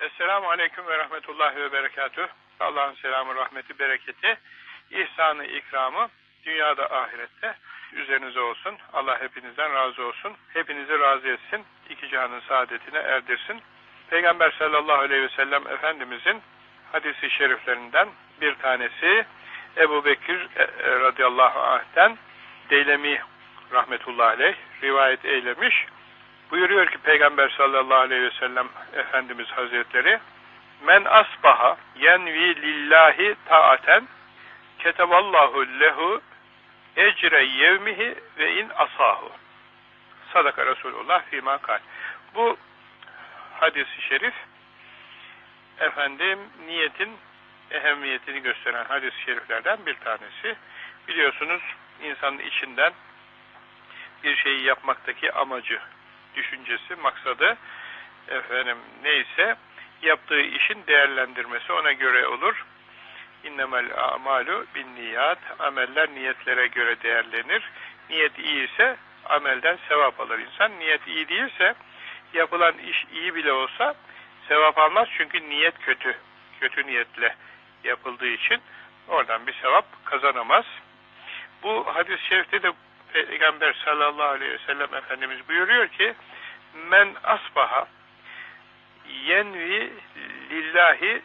Esselamu Aleyküm ve Rahmetullahi ve Berekatüh. Allah'ın selamı, rahmeti, bereketi, ihsanı, ikramı dünyada, ahirette üzerinize olsun. Allah hepinizden razı olsun. Hepinizi razı etsin. İki cihanın saadetine erdirsin. Peygamber sallallahu aleyhi ve sellem Efendimizin hadisi şeriflerinden bir tanesi Ebu Bekir e, e, radıyallahu anh'ten Deylemi rahmetullahi aleyh rivayet eylemiş. Buyuruyor ki Peygamber sallallahu aleyhi ve sellem Efendimiz Hazretleri Men asbaha yenvi lillahi taaten keteballahu lehu ecre yevmihi ve in asahu. Sadaka Resulullah fîmâ kal. Bu hadisi şerif efendim niyetin ehemmiyetini gösteren hadis-i şeriflerden bir tanesi. Biliyorsunuz insanın içinden bir şeyi yapmaktaki amacı, düşüncesi, maksadı efendim neyse yaptığı işin değerlendirmesi ona göre olur. İnnemel amalu bin niyat. Ameller niyetlere göre değerlenir. Niyet iyi ise amelden sevap alır insan. Niyet iyi değilse yapılan iş iyi bile olsa sevap almaz çünkü niyet kötü. Kötü niyetle yapıldığı için oradan bir sevap kazanamaz. Bu hadis-i şerifte de Peygamber sallallahu aleyhi ve sellem Efendimiz buyuruyor ki men asbaha yenvi lillahi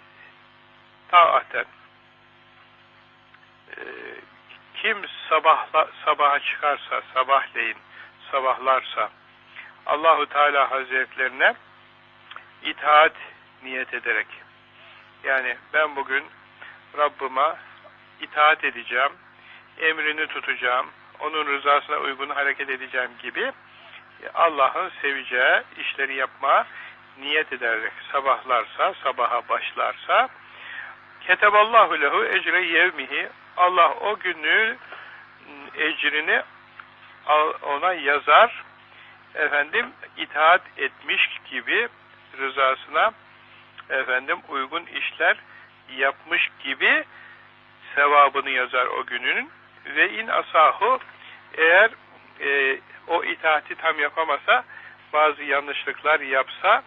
taaten. Ee, kim sabahla, sabaha çıkarsa sabahleyin sabahlarsa Allahu Teala Hazretlerine itaat niyet ederek yani ben bugün Rabbıma itaat edeceğim, emrini tutacağım, onun rızasına uygun hareket edeceğim gibi Allah'ın seveceği işleri yapmaya niyet ederek sabahlarsa, sabaha başlarsa keteballahu lehu ecre yevmihi Allah o günü ecrini ona yazar efendim itaat etmiş gibi rızasına efendim uygun işler yapmış gibi sevabını yazar o günün. Ve in asahu eğer e, o itaati tam yapamasa bazı yanlışlıklar yapsa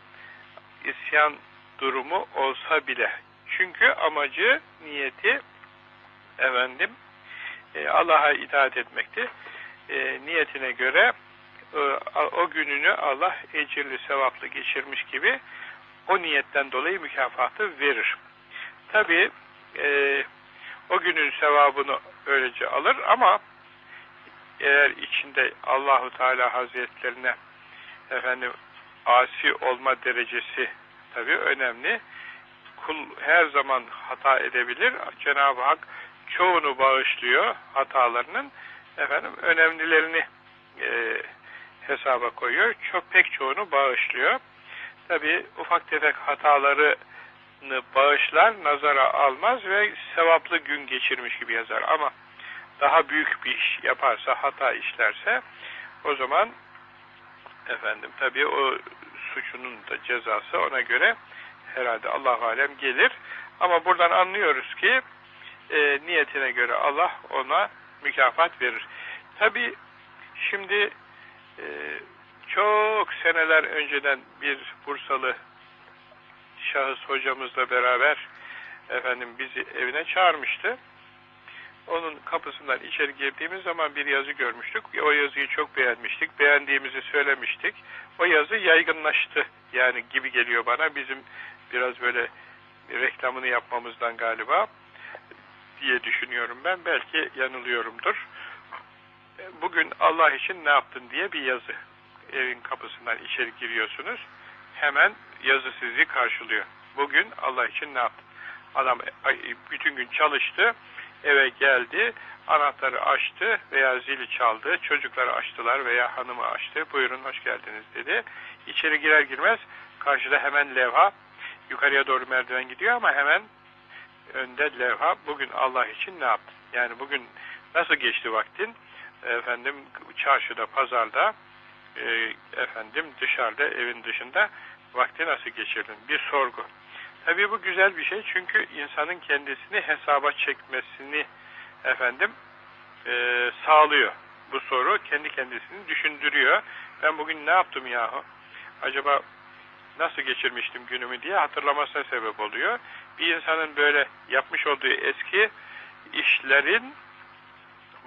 isyan durumu olsa bile çünkü amacı niyeti efendim e, Allah'a itaat etmekti e, niyetine göre e, o gününü Allah ecirli sevaplı geçirmiş gibi o niyetten dolayı mükafatı verir. Tabi e, o günün sevabını öylece alır ama eğer içinde Allahu Teala Hazretlerine efendim asi olma derecesi tabi önemli. Kul her zaman hata edebilir. Cenab-ı Hak çoğunu bağışlıyor hatalarının. Efendim önemlilerini e, hesaba koyuyor. Çok pek çoğunu bağışlıyor. Tabi ufak tefek hatalarını bağışlar, nazara almaz ve sevaplı gün geçirmiş gibi yazar. Ama daha büyük bir iş yaparsa, hata işlerse o zaman efendim tabi o suçunun da cezası ona göre herhalde Allah alem gelir. Ama buradan anlıyoruz ki e, niyetine göre Allah ona mükafat verir. Tabi şimdi e, çok seneler önceden bir Bursalı şahıs hocamızla beraber efendim bizi evine çağırmıştı. Onun kapısından içeri girdiğimiz zaman bir yazı görmüştük. O yazıyı çok beğenmiştik. Beğendiğimizi söylemiştik. O yazı yaygınlaştı. Yani gibi geliyor bana. Bizim biraz böyle reklamını yapmamızdan galiba diye düşünüyorum ben. Belki yanılıyorumdur. Bugün Allah için ne yaptın diye bir yazı. Evin kapısından içeri giriyorsunuz. Hemen yazı sizi karşılıyor. Bugün Allah için ne yaptın? Adam bütün gün çalıştı eve geldi, anahtarı açtı veya zili çaldı, çocukları açtılar veya hanımı açtı, buyurun hoş geldiniz dedi. İçeri girer girmez karşıda hemen levha, yukarıya doğru merdiven gidiyor ama hemen önde levha, bugün Allah için ne yaptın? Yani bugün nasıl geçti vaktin? Efendim çarşıda, pazarda, e, efendim dışarıda, evin dışında vakti nasıl geçirdin? Bir sorgu. Tabii bu güzel bir şey çünkü insanın kendisini hesaba çekmesini efendim e, sağlıyor. Bu soru kendi kendisini düşündürüyor. Ben bugün ne yaptım yahu? Acaba nasıl geçirmiştim günümü diye hatırlamasına sebep oluyor. Bir insanın böyle yapmış olduğu eski işlerin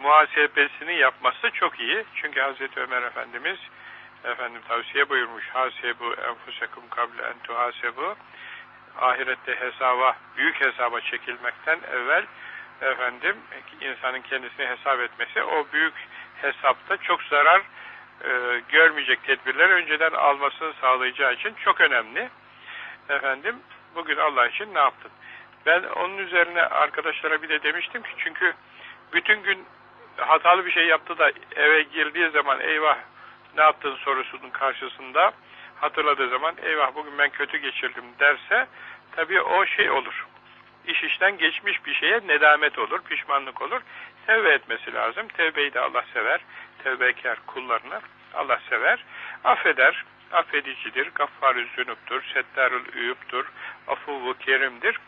muhasebesini yapması çok iyi. Çünkü Hazreti Ömer Efendimiz efendim tavsiye buyurmuş. Hasebu enfusekum kable en tuhasebu ahirette hesaba, büyük hesaba çekilmekten evvel efendim insanın kendisini hesap etmesi o büyük hesapta çok zarar e, görmeyecek tedbirler önceden almasını sağlayacağı için çok önemli. Efendim bugün Allah için ne yaptın? Ben onun üzerine arkadaşlara bir de demiştim ki çünkü bütün gün hatalı bir şey yaptı da eve girdiği zaman eyvah ne yaptın sorusunun karşısında hatırladığı zaman eyvah bugün ben kötü geçirdim derse tabii o şey olur. İş işten geçmiş bir şeye nedamet olur, pişmanlık olur. Tevbe etmesi lazım. Tevbeyi de Allah sever. Tevbekar kullarını Allah sever. Affeder. Affedicidir. Gaffar-ı zünuptur. Settarül üyüptur. Afuvu kerimdir.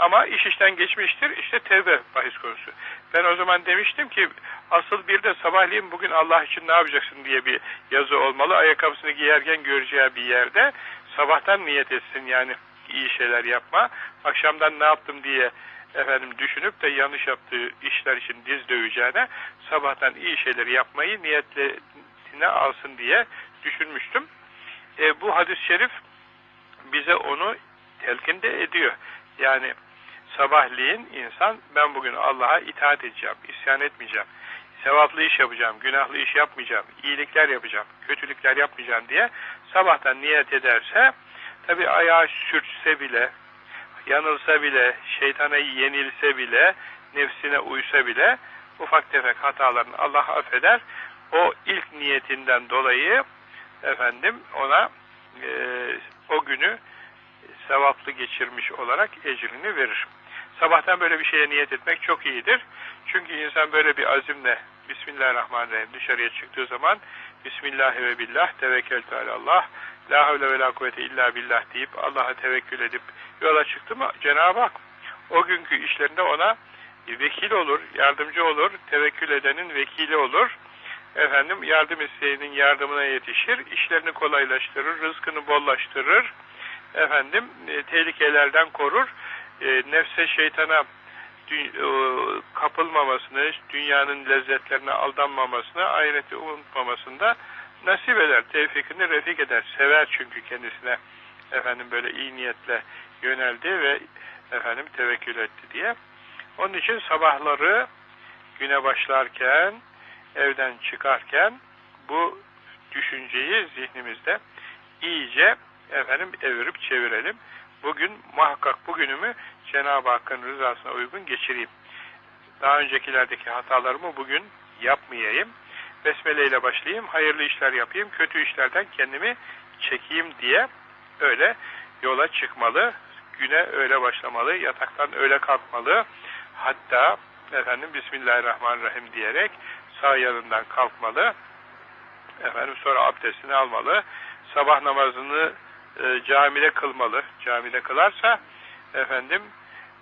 Ama iş işten geçmiştir. İşte tevbe bahis konusu. Ben o zaman demiştim ki asıl bir de sabahleyin bugün Allah için ne yapacaksın diye bir yazı olmalı. Ayakkabısını giyerken göreceği bir yerde sabahtan niyet etsin yani iyi şeyler yapma. Akşamdan ne yaptım diye efendim düşünüp de yanlış yaptığı işler için diz döveceğine sabahtan iyi şeyleri yapmayı niyetine alsın diye düşünmüştüm. E, bu hadis-i şerif bize onu telkin de ediyor. Yani sabahleyin insan ben bugün Allah'a itaat edeceğim, isyan etmeyeceğim, sevaplı iş yapacağım, günahlı iş yapmayacağım, iyilikler yapacağım, kötülükler yapmayacağım diye sabahtan niyet ederse tabi ayağı sürtse bile, yanılsa bile, şeytana yenilse bile, nefsine uysa bile ufak tefek hatalarını Allah affeder. O ilk niyetinden dolayı efendim ona e, o günü sevaplı geçirmiş olarak ecrini verir. Sabahtan böyle bir şeye niyet etmek çok iyidir. Çünkü insan böyle bir azimle Bismillahirrahmanirrahim dışarıya çıktığı zaman Bismillahi ve billah tevekkeltü alallah la havle ve la kuvvete illa billah deyip Allah'a tevekkül edip yola çıktı mı Cenab-ı Hak o günkü işlerinde ona vekil olur, yardımcı olur, tevekkül edenin vekili olur. Efendim yardım isteyenin yardımına yetişir, işlerini kolaylaştırır, rızkını bollaştırır. Efendim e, tehlikelerden korur. E, nefse şeytana e, kapılmamasını, dünyanın lezzetlerine aldanmamasını, ahireti unutmamasında nasip eder, tevfikini refik eder. Sever çünkü kendisine efendim böyle iyi niyetle yöneldi ve efendim tevekkül etti diye. Onun için sabahları güne başlarken, evden çıkarken bu düşünceyi zihnimizde iyice efendim evirip çevirelim. Bugün muhakkak bugünümü Cenab-ı Hakk'ın rızasına uygun geçireyim. Daha öncekilerdeki hatalarımı bugün yapmayayım. Besmele ile başlayayım, hayırlı işler yapayım, kötü işlerden kendimi çekeyim diye öyle yola çıkmalı. Güne öyle başlamalı, yataktan öyle kalkmalı. Hatta efendim Bismillahirrahmanirrahim diyerek sağ yanından kalkmalı. Efendim sonra abdestini almalı. Sabah namazını e, camide kılmalı. Camide kılarsa efendim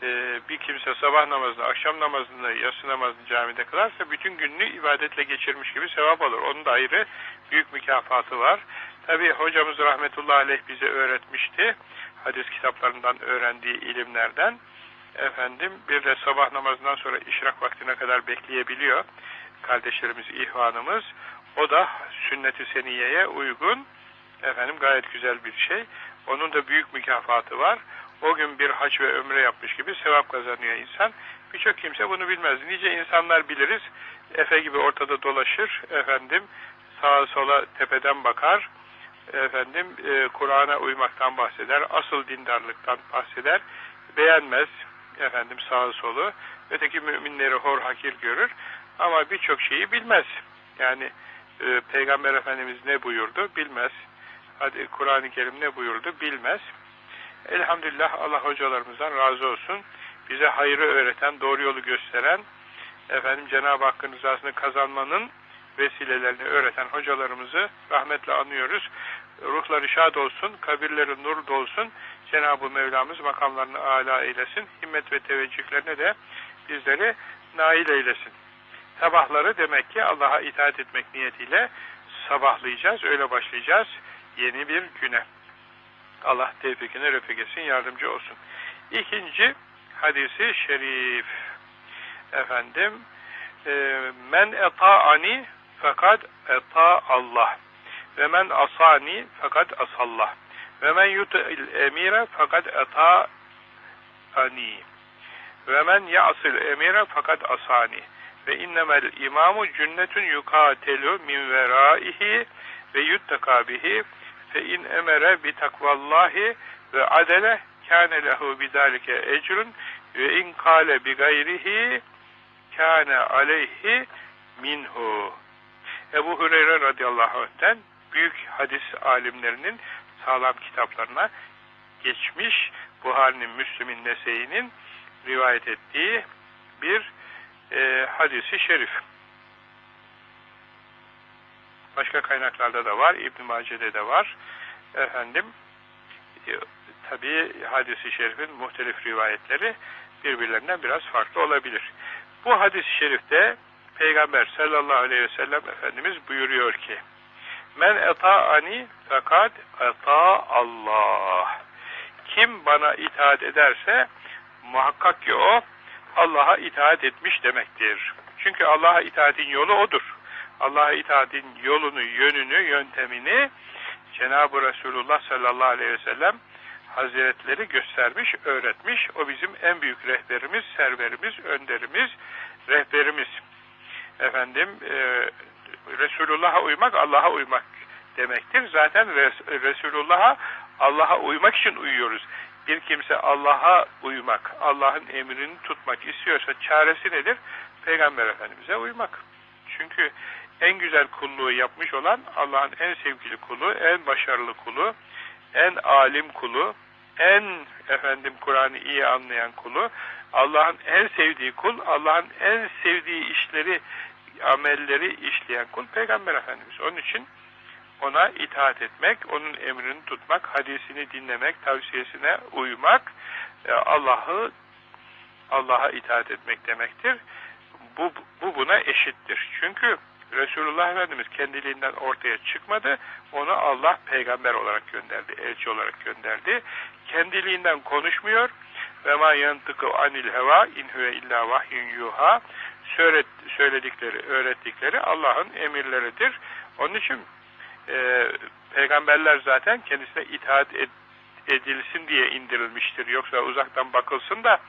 e, bir kimse sabah namazını, akşam namazını, yatsı namazını camide kılarsa bütün gününü ibadetle geçirmiş gibi sevap alır. Onun da ayrı büyük mükafatı var. Tabi hocamız rahmetullahi aleyh bize öğretmişti. Hadis kitaplarından öğrendiği ilimlerden. Efendim bir de sabah namazından sonra işrak vaktine kadar bekleyebiliyor. Kardeşlerimiz, ihvanımız. O da sünnet-i seniyeye uygun gayet güzel bir şey. Onun da büyük mükafatı var. O gün bir hac ve ömre yapmış gibi sevap kazanıyor insan. Birçok kimse bunu bilmez. Nice insanlar biliriz. Efe gibi ortada dolaşır. Efendim sağa sola tepeden bakar. Efendim e, Kur'an'a uymaktan bahseder. Asıl dindarlıktan bahseder. Beğenmez efendim sağı solu. Öteki müminleri hor hakir görür. Ama birçok şeyi bilmez. Yani e, Peygamber Efendimiz ne buyurdu bilmez. Kur'an-ı Kerim ne buyurdu bilmez. Elhamdülillah Allah hocalarımızdan razı olsun. Bize hayrı öğreten, doğru yolu gösteren, efendim Cenab-ı Hakk'ın rızasını kazanmanın vesilelerini öğreten hocalarımızı rahmetle anıyoruz. Ruhları şad olsun, kabirleri nur dolsun. Cenab-ı Mevlamız makamlarını âlâ eylesin. Himmet ve teveccühlerine de bizleri nail eylesin. Sabahları demek ki Allah'a itaat etmek niyetiyle sabahlayacağız, öyle başlayacağız yeni bir güne. Allah tevfikini refik etsin, yardımcı olsun. İkinci hadisi şerif. Efendim, e, men eta'ani fakat eta Allah ve men asani fakat asallah ve men yut'il emire fakat eta ani ve men ya'sil emire fakat asani ve innemel imamu cünnetun yukatelu min veraihi ve yuttaka bihi fe in emere bi takvallahi ve adele kâne lehu bidâlike ecrun ve in kâle bi gayrihi kâne aleyhi minhu. Ebu Hureyre radıyallahu anh'ten büyük hadis alimlerinin sağlam kitaplarına geçmiş Buhari'nin, Müslüm'ün, Nese'inin rivayet ettiği bir e, hadisi şerif. Başka kaynaklarda da var, İbn-i Mace'de de var. Efendim, e, tabi hadisi şerifin muhtelif rivayetleri birbirlerinden biraz farklı olabilir. Bu hadis-i şerifte Peygamber sallallahu aleyhi ve sellem Efendimiz buyuruyor ki Men eta'ani fakat eta Allah. Kim bana itaat ederse muhakkak ki o Allah'a itaat etmiş demektir. Çünkü Allah'a itaatin yolu odur. Allah'a itaatin yolunu, yönünü, yöntemini Cenab-ı Resulullah sallallahu aleyhi ve sellem Hazretleri göstermiş, öğretmiş. O bizim en büyük rehberimiz, serverimiz, önderimiz, rehberimiz. Efendim, e, Resulullah'a uymak, Allah'a uymak demektir. Zaten Res Resulullah'a, Allah'a uymak için uyuyoruz. Bir kimse Allah'a uymak, Allah'ın emrini tutmak istiyorsa çaresi nedir? Peygamber Efendimiz'e uymak. Çünkü en güzel kulluğu yapmış olan Allah'ın en sevgili kulu, en başarılı kulu, en alim kulu, en efendim Kur'an'ı iyi anlayan kulu, Allah'ın en sevdiği kul, Allah'ın en sevdiği işleri, amelleri işleyen kul Peygamber Efendimiz. Onun için ona itaat etmek, onun emrini tutmak, hadisini dinlemek, tavsiyesine uymak, e, Allah'ı Allah'a itaat etmek demektir. Bu, bu buna eşittir. Çünkü Resulullah Efendimiz kendiliğinden ortaya çıkmadı. Onu Allah peygamber olarak gönderdi, elçi olarak gönderdi. Kendiliğinden konuşmuyor. Ve ma yantıkı anil heva in huve illa vahyun yuha. Söyledikleri, öğrettikleri Allah'ın emirleridir. Onun için e, peygamberler zaten kendisine itaat ed edilsin diye indirilmiştir. Yoksa uzaktan bakılsın da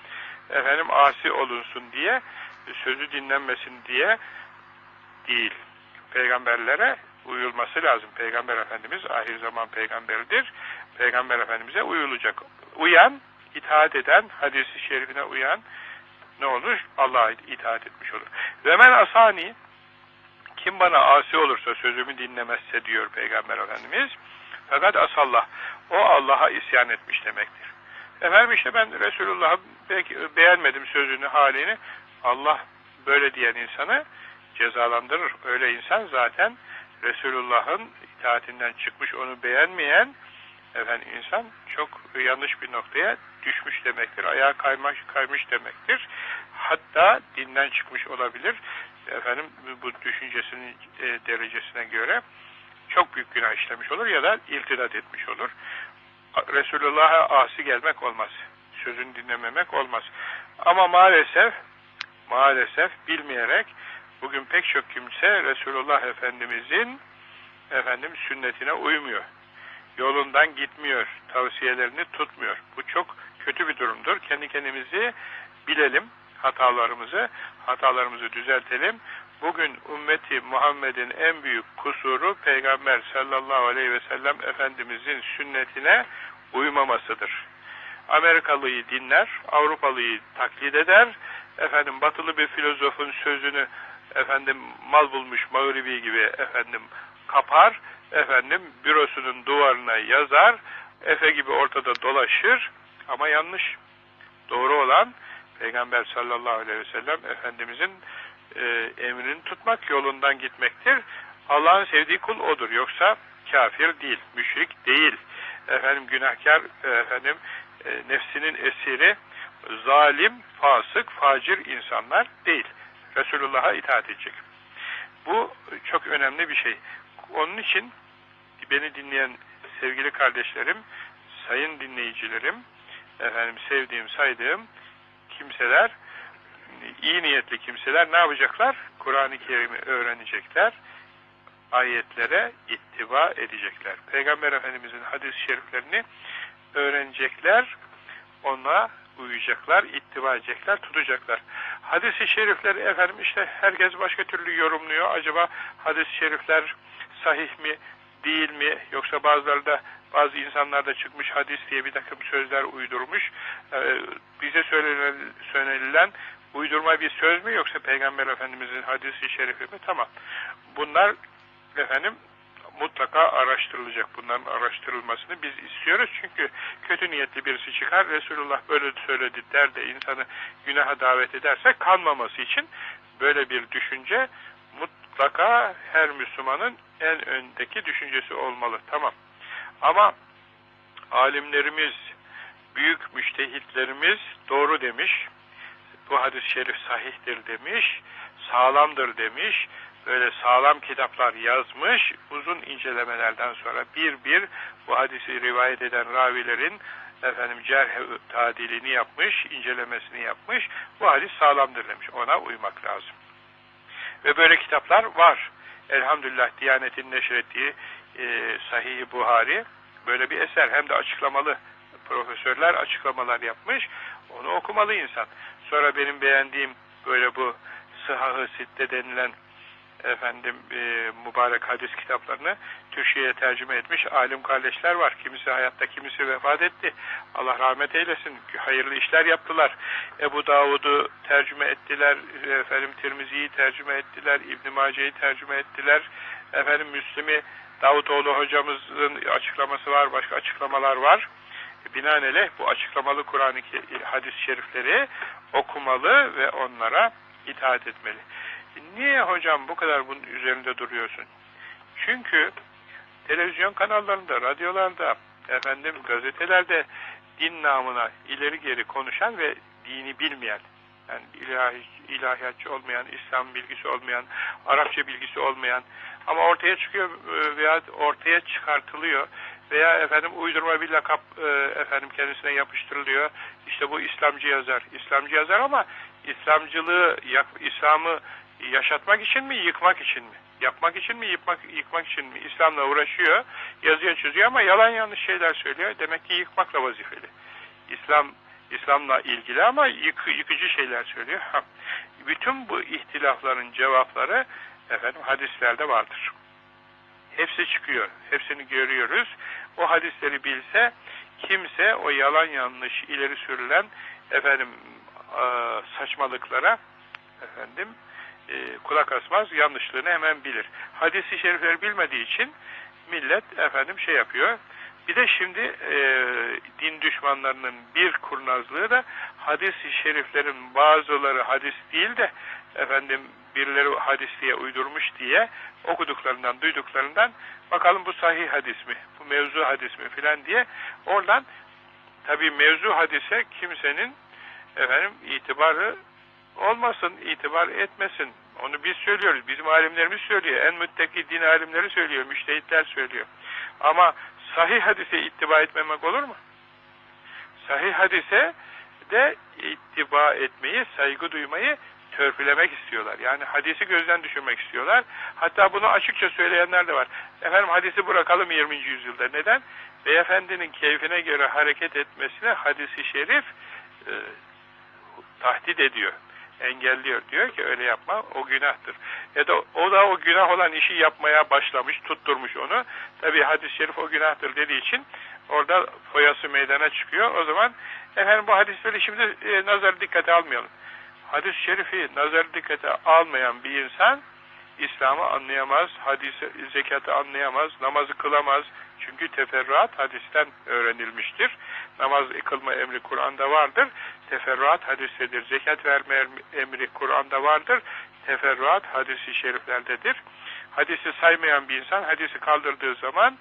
efendim asi olunsun diye sözü dinlenmesin diye değil. Peygamberlere uyulması lazım. Peygamber Efendimiz ahir zaman peygamberidir. Peygamber Efendimiz'e uyulacak. Uyan, itaat eden, hadisi şerifine uyan ne olur? Allah'a itaat etmiş olur. Ve men asani kim bana asi olursa sözümü dinlemezse diyor Peygamber Efendimiz fakat asallah o Allah'a isyan etmiş demektir. Efendim işte ben Resulullah'ı beğenmedim sözünü, halini. Allah böyle diyen insanı cezalandırır. Öyle insan zaten Resulullah'ın itaatinden çıkmış onu beğenmeyen efendim insan çok yanlış bir noktaya düşmüş demektir. Ayağa kaymış, kaymış demektir. Hatta dinden çıkmış olabilir. Efendim bu düşüncesinin e, derecesine göre çok büyük günah işlemiş olur ya da iltidat etmiş olur. Resulullah'a asi gelmek olmaz. Sözünü dinlememek olmaz. Ama maalesef maalesef bilmeyerek bugün pek çok kimse Resulullah Efendimizin efendim sünnetine uymuyor. Yolundan gitmiyor. Tavsiyelerini tutmuyor. Bu çok kötü bir durumdur. Kendi kendimizi bilelim hatalarımızı, hatalarımızı düzeltelim. Bugün ümmeti Muhammed'in en büyük kusuru Peygamber sallallahu aleyhi ve sellem Efendimizin sünnetine uymamasıdır. Amerikalıyı dinler, Avrupalıyı taklit eder, efendim batılı bir filozofun sözünü efendim mal bulmuş Mağribi gibi efendim kapar, efendim bürosunun duvarına yazar, Efe gibi ortada dolaşır ama yanlış. Doğru olan Peygamber sallallahu aleyhi ve sellem Efendimizin e, emrini tutmak yolundan gitmektir. Allah'ın sevdiği kul odur. Yoksa kafir değil, müşrik değil. Efendim günahkar, efendim e, nefsinin esiri, zalim, fasık, facir insanlar değil. Resulullah'a itaat edecek. Bu çok önemli bir şey. Onun için beni dinleyen sevgili kardeşlerim sayın dinleyicilerim, efendim sevdiğim, saydığım kimseler, iyi niyetli kimseler ne yapacaklar? Kur'an-ı Kerim'i öğrenecekler, ayetlere ittiba edecekler. Peygamber Efendimizin hadis-i şeriflerini öğrenecekler, ona uyacaklar, ittiba edecekler, tutacaklar. Hadis-i şerifler efendim işte herkes başka türlü yorumluyor. Acaba hadis-i şerifler sahih mi, değil mi? Yoksa bazıları da bazı insanlar da çıkmış hadis diye bir takım sözler uydurmuş. Ee, bize söylenen, söylenilen uydurma bir söz mü yoksa Peygamber Efendimizin hadisi şerifi mi? Tamam. Bunlar efendim mutlaka araştırılacak. Bunların araştırılmasını biz istiyoruz. Çünkü kötü niyetli birisi çıkar, Resulullah böyle söyledi der de insanı günaha davet ederse kanmaması için böyle bir düşünce mutlaka her Müslümanın en öndeki düşüncesi olmalı. Tamam. Ama alimlerimiz, büyük müştehitlerimiz doğru demiş. Bu hadis-i şerif sahihtir demiş, sağlamdır demiş, böyle sağlam kitaplar yazmış, uzun incelemelerden sonra bir bir bu hadisi rivayet eden ravilerin efendim cerh tadilini yapmış, incelemesini yapmış, bu hadis sağlamdır demiş. Ona uymak lazım. Ve böyle kitaplar var. Elhamdülillah Diyanet'in neşrettiği e, Sahih-i Buhari böyle bir eser. Hem de açıklamalı. Profesörler açıklamalar yapmış. Onu okumalı insan. Sonra benim beğendiğim böyle bu Sıhhı Sitte denilen efendim e, mübarek hadis kitaplarını Türkçe'ye tercüme etmiş alim kardeşler var. Kimisi hayatta, kimisi vefat etti. Allah rahmet eylesin. Hayırlı işler yaptılar. Ebu Davud'u tercüme ettiler. Efendim Tirmizi'yi tercüme ettiler. İbn Mace'yi tercüme ettiler. Efendim Müslim'i Davutoğlu hocamızın açıklaması var. Başka açıklamalar var. Binaenaleyh bu açıklamalı Kur'an-ı hadis-i şerifleri okumalı ve onlara itaat etmeli. Niye hocam bu kadar bunun üzerinde duruyorsun? Çünkü televizyon kanallarında, radyolarda, efendim gazetelerde din namına ileri geri konuşan ve dini bilmeyen, yani ilahi, ilahiyatçı olmayan, İslam bilgisi olmayan, Arapça bilgisi olmayan ama ortaya çıkıyor e, veya ortaya çıkartılıyor veya efendim uydurma bir lakap e, efendim kendisine yapıştırılıyor. İşte bu İslamcı yazar. İslamcı yazar ama İslamcılığı, İslam'ı yaşatmak için mi, yıkmak için mi? Yapmak için mi, yıkmak, yıkmak için mi? İslam'la uğraşıyor, yazıyor, çiziyor ama yalan yanlış şeyler söylüyor. Demek ki yıkmakla vazifeli. İslam İslam'la ilgili ama yık, yıkıcı şeyler söylüyor. Ha. Bütün bu ihtilafların cevapları efendim hadislerde vardır. Hepsi çıkıyor. Hepsini görüyoruz. O hadisleri bilse kimse o yalan yanlış ileri sürülen efendim saçmalıklara efendim e, kulak asmaz, yanlışlığını hemen bilir. Hadis-i şerifleri bilmediği için millet efendim şey yapıyor. Bir de şimdi e, din düşmanlarının bir kurnazlığı da hadis-i şeriflerin bazıları hadis değil de efendim birileri hadis diye uydurmuş diye okuduklarından, duyduklarından bakalım bu sahih hadis mi, bu mevzu hadis mi filan diye oradan tabi mevzu hadise kimsenin efendim itibarı olmasın, itibar etmesin. Onu biz söylüyoruz. Bizim alimlerimiz söylüyor. En müttaki din alimleri söylüyor. Müştehitler söylüyor. Ama sahih hadise ittiba etmemek olur mu? Sahih hadise de ittiba etmeyi, saygı duymayı törpülemek istiyorlar. Yani hadisi gözden düşürmek istiyorlar. Hatta bunu açıkça söyleyenler de var. Efendim hadisi bırakalım 20. yüzyılda. Neden? Beyefendinin keyfine göre hareket etmesine hadisi şerif e, tahdit ediyor engelliyor. Diyor ki öyle yapma o günahtır. Ya da o da o günah olan işi yapmaya başlamış, tutturmuş onu. Tabi hadis-i şerif o günahtır dediği için orada foyası meydana çıkıyor. O zaman efendim bu hadisleri şimdi e, nazar dikkate almayalım. Hadis-i şerifi nazar dikkate almayan bir insan İslam'ı anlayamaz, hadisi, zekatı anlayamaz, namazı kılamaz. Çünkü teferruat hadisten öğrenilmiştir. Namaz kılma emri Kur'an'da vardır. Teferruat hadistedir. Zekat verme emri Kur'an'da vardır. Teferruat hadisi şeriflerdedir. Hadisi saymayan bir insan hadisi kaldırdığı zaman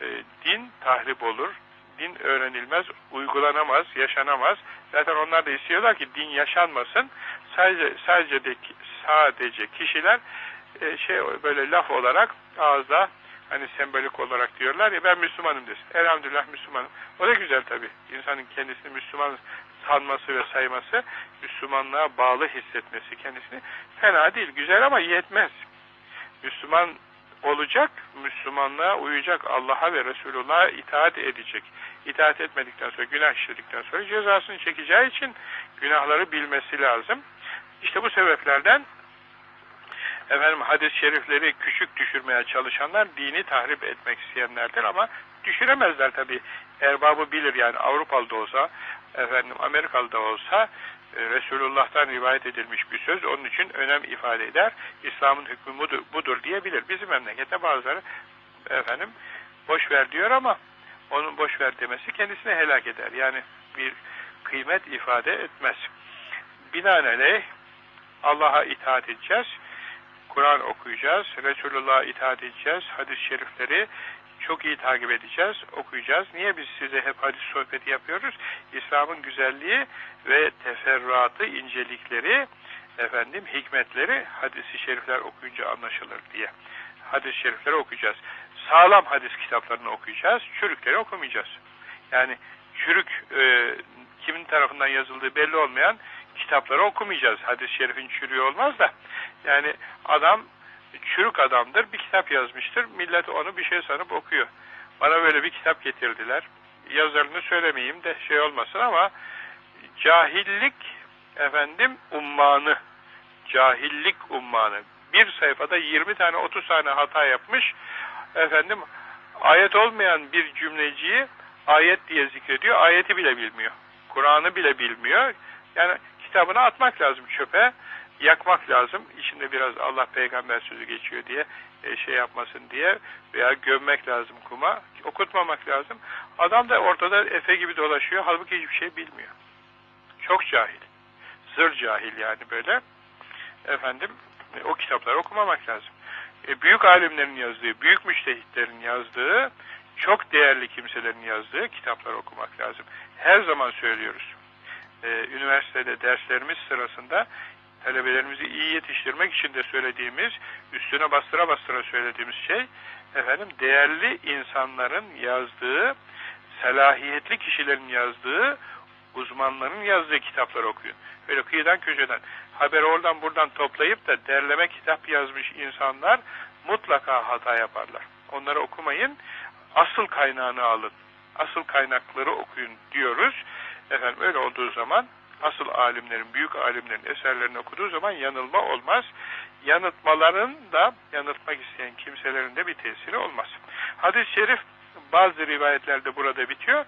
e, din tahrip olur. Din öğrenilmez, uygulanamaz, yaşanamaz. Zaten onlar da istiyorlar ki din yaşanmasın. Sadece sadece de, sadece kişiler e, şey böyle laf olarak ağızda Hani sembolik olarak diyorlar ya ben Müslümanım desin. Elhamdülillah Müslümanım. O da güzel tabi. İnsanın kendisini Müslüman sanması ve sayması, Müslümanlığa bağlı hissetmesi kendisini fena değil. Güzel ama yetmez. Müslüman olacak, Müslümanlığa uyacak, Allah'a ve Resulullah'a itaat edecek. İtaat etmedikten sonra, günah işledikten sonra cezasını çekeceği için günahları bilmesi lazım. İşte bu sebeplerden efendim hadis-i şerifleri küçük düşürmeye çalışanlar dini tahrip etmek isteyenlerdir ama düşüremezler tabi. Erbabı bilir yani Avrupalı da olsa, efendim Amerikalı da olsa e, Resulullah'tan rivayet edilmiş bir söz onun için önem ifade eder. İslam'ın hükmü budur, diyebilir. Bizim memlekette bazıları efendim boş ver diyor ama onun boş ver demesi kendisine helak eder. Yani bir kıymet ifade etmez. Binaenaleyh Allah'a itaat edeceğiz. Kur'an okuyacağız. Resulullah'a itaat edeceğiz. Hadis-i şerifleri çok iyi takip edeceğiz, okuyacağız. Niye biz size hep hadis sohbeti yapıyoruz? İslam'ın güzelliği ve teferruatı, incelikleri, efendim hikmetleri hadis-i şerifler okuyunca anlaşılır diye. Hadis-i şerifleri okuyacağız. Sağlam hadis kitaplarını okuyacağız, çürükleri okumayacağız. Yani çürük e, kimin tarafından yazıldığı belli olmayan kitapları okumayacağız. Hadis-i şerifin çürüğü olmaz da. Yani adam çürük adamdır, bir kitap yazmıştır. Millet onu bir şey sanıp okuyor. Bana böyle bir kitap getirdiler. Yazarını söylemeyeyim de şey olmasın ama cahillik efendim ummanı cahillik ummanı bir sayfada 20 tane 30 tane hata yapmış efendim ayet olmayan bir cümleciyi ayet diye zikrediyor. Ayeti bile bilmiyor. Kur'an'ı bile bilmiyor. Yani kitabını atmak lazım çöpe yakmak lazım. İçinde biraz Allah peygamber sözü geçiyor diye e, şey yapmasın diye veya gömmek lazım kuma. Okutmamak lazım. Adam da ortada efe gibi dolaşıyor. Halbuki hiçbir şey bilmiyor. Çok cahil. Zır cahil yani böyle. Efendim e, o kitapları okumamak lazım. E, büyük alimlerin yazdığı, büyük müştehitlerin yazdığı, çok değerli kimselerin yazdığı kitaplar okumak lazım. Her zaman söylüyoruz. Ee, üniversitede derslerimiz sırasında talebelerimizi iyi yetiştirmek için de söylediğimiz, üstüne bastıra bastıra söylediğimiz şey, efendim değerli insanların yazdığı, selahiyetli kişilerin yazdığı, uzmanların yazdığı kitapları okuyun. Böyle kıyıdan köşeden haberi oradan buradan toplayıp da derleme kitap yazmış insanlar mutlaka hata yaparlar. Onları okumayın, asıl kaynağını alın. Asıl kaynakları okuyun diyoruz. Efendim öyle olduğu zaman asıl alimlerin, büyük alimlerin eserlerini okuduğu zaman yanılma olmaz. Yanıtmaların da, yanıltmak isteyen kimselerin de bir tesiri olmaz. Hadis-i şerif bazı rivayetlerde burada bitiyor.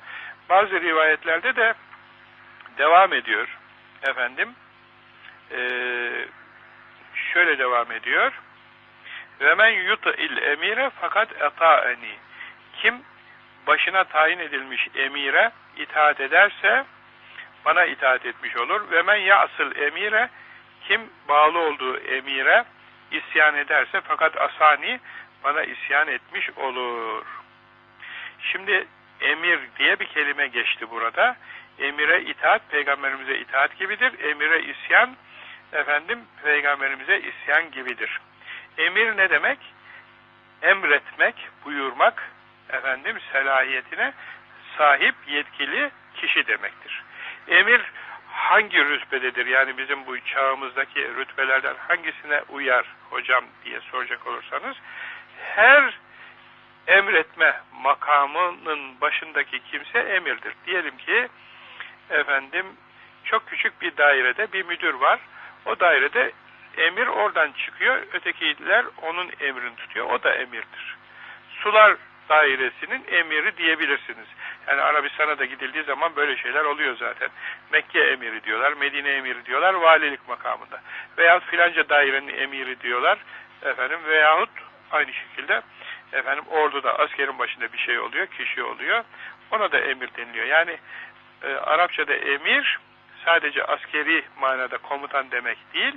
Bazı rivayetlerde de devam ediyor. Efendim, ee, şöyle devam ediyor. Ve men il emire fakat eta'eni. Kim başına tayin edilmiş emire itaat ederse bana itaat etmiş olur. Ve men ya'sıl emire kim bağlı olduğu emire isyan ederse fakat asani bana isyan etmiş olur. Şimdi emir diye bir kelime geçti burada. Emire itaat peygamberimize itaat gibidir. Emire isyan efendim peygamberimize isyan gibidir. Emir ne demek? Emretmek, buyurmak efendim selahiyetine sahip yetkili kişi demektir. Emir hangi rütbededir? Yani bizim bu çağımızdaki rütbelerden hangisine uyar hocam diye soracak olursanız her emretme makamının başındaki kimse emirdir. Diyelim ki efendim çok küçük bir dairede bir müdür var. O dairede emir oradan çıkıyor. Ötekiler onun emrini tutuyor. O da emirdir. Sular dairesinin emiri diyebilirsiniz. Yani Arabistan'a da gidildiği zaman böyle şeyler oluyor zaten. Mekke emiri diyorlar, Medine emiri diyorlar, valilik makamında. Veya filanca dairenin emiri diyorlar, efendim veyahut aynı şekilde efendim orduda askerin başında bir şey oluyor, kişi oluyor. Ona da emir deniliyor. Yani e, Arapçada emir sadece askeri manada komutan demek değil,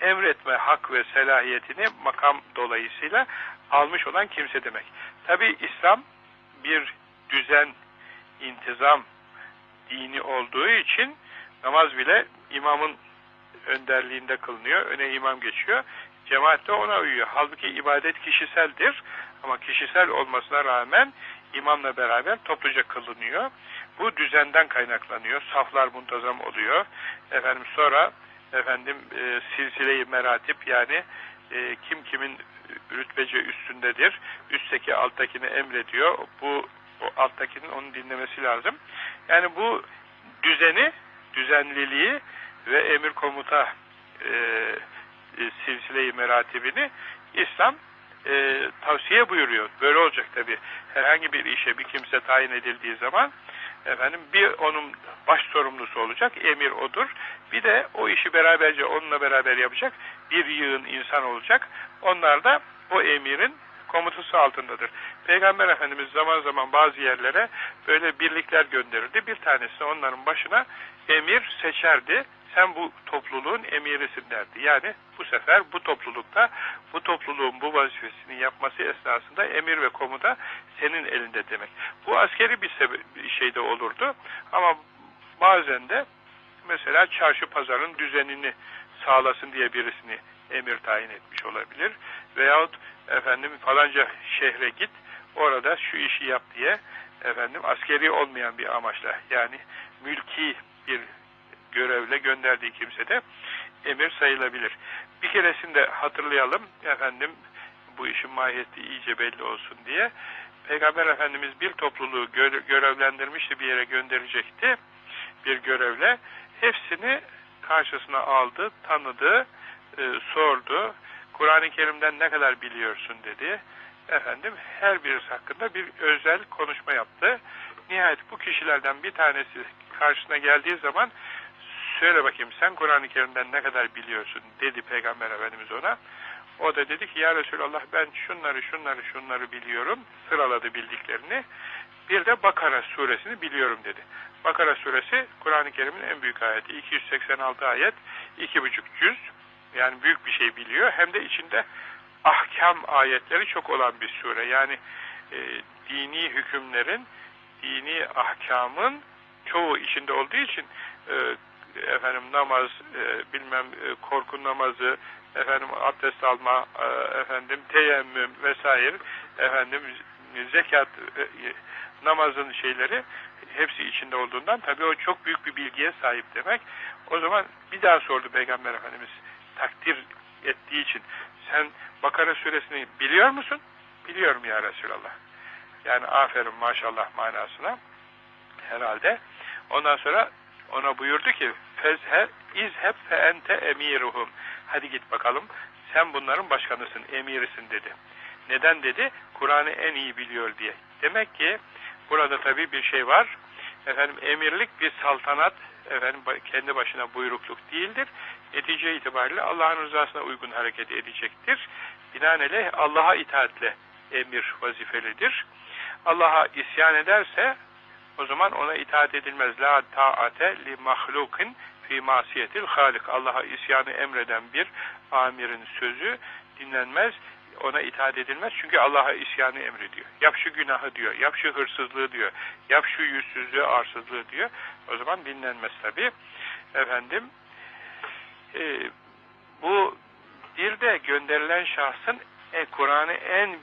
emretme hak ve selahiyetini makam dolayısıyla almış olan kimse demek. Tabi İslam bir düzen, intizam dini olduğu için namaz bile imamın önderliğinde kılınıyor. Öne imam geçiyor. Cemaat de ona uyuyor. Halbuki ibadet kişiseldir. Ama kişisel olmasına rağmen imamla beraber topluca kılınıyor. Bu düzenden kaynaklanıyor. Saflar muntazam oluyor. Efendim sonra efendim e, silsile-i meratip yani e, kim kimin rütbece üstündedir. Üstteki alttakini emrediyor. Bu o alttakinin onu dinlemesi lazım. Yani bu düzeni, düzenliliği ve emir komuta e, e, silsile-i meratibini İslam e, tavsiye buyuruyor. Böyle olacak tabi. Herhangi bir işe bir kimse tayin edildiği zaman efendim bir onun baş sorumlusu olacak. Emir odur. Bir de o işi beraberce onunla beraber yapacak bir yığın insan olacak. Onlar da o emirin komutusu altındadır. Peygamber Efendimiz zaman zaman bazı yerlere böyle birlikler gönderirdi. Bir tanesi onların başına emir seçerdi. Sen bu topluluğun emirisin derdi. Yani bu sefer bu toplulukta bu topluluğun bu vazifesini yapması esnasında emir ve komuta senin elinde demek. Bu askeri bir, bir şeyde olurdu ama bazen de mesela çarşı pazarın düzenini sağlasın diye birisini emir tayin etmiş olabilir. Veyahut efendim falanca şehre git orada şu işi yap diye efendim askeri olmayan bir amaçla yani mülki bir görevle gönderdiği kimse de emir sayılabilir. Bir keresinde hatırlayalım efendim bu işin mahiyeti iyice belli olsun diye Peygamber Efendimiz bir topluluğu görevlendirmişti bir yere gönderecekti bir görevle hepsini karşısına aldı, tanıdı, e, sordu. Kur'an-ı Kerim'den ne kadar biliyorsun dedi. Efendim her birisi hakkında bir özel konuşma yaptı. Nihayet bu kişilerden bir tanesi karşısına geldiği zaman söyle bakayım sen Kur'an-ı Kerim'den ne kadar biliyorsun dedi Peygamber Efendimiz ona. O da dedi ki ya Resulallah ben şunları şunları şunları biliyorum. Sıraladı bildiklerini. Bir de Bakara suresini biliyorum dedi. Bakara suresi Kur'an-ı Kerim'in en büyük ayeti. 286 ayet, iki buçuk cüz. Yani büyük bir şey biliyor. Hem de içinde ahkam ayetleri çok olan bir sure. Yani e, dini hükümlerin, dini ahkamın çoğu içinde olduğu için e, efendim namaz, e, bilmem e, korku namazı, efendim abdest alma, e, efendim teyemmüm vesaire, efendim zekat, e, namazın şeyleri hepsi içinde olduğundan tabii o çok büyük bir bilgiye sahip demek. O zaman bir daha sordu Peygamber Efendimiz takdir ettiği için sen Bakara suresini biliyor musun? Biliyorum ya Resulallah. Yani aferin maşallah manasına herhalde. Ondan sonra ona buyurdu ki fezher izheb fe ente emiruhum. Hadi git bakalım. Sen bunların başkanısın, emirisin dedi. Neden dedi? Kur'an'ı en iyi biliyor diye. Demek ki burada tabii bir şey var. Efendim emirlik bir saltanat, efendim kendi başına buyrukluk değildir. Netice itibariyle Allah'ın rızasına uygun hareket edecektir. Binaenaleyh Allah'a itaatle emir vazifelidir. Allah'a isyan ederse o zaman ona itaat edilmez. La ta'ate li mahlukin fi masiyetil halik. Allah'a isyanı emreden bir amirin sözü dinlenmez ona itaat edilmez. Çünkü Allah'a isyanı emrediyor. Yap şu günahı diyor. Yap şu hırsızlığı diyor. Yap şu yüzsüzlüğü, arsızlığı diyor. O zaman dinlenmez tabi. Efendim e, bu bir de gönderilen şahsın e, Kur'an'ı en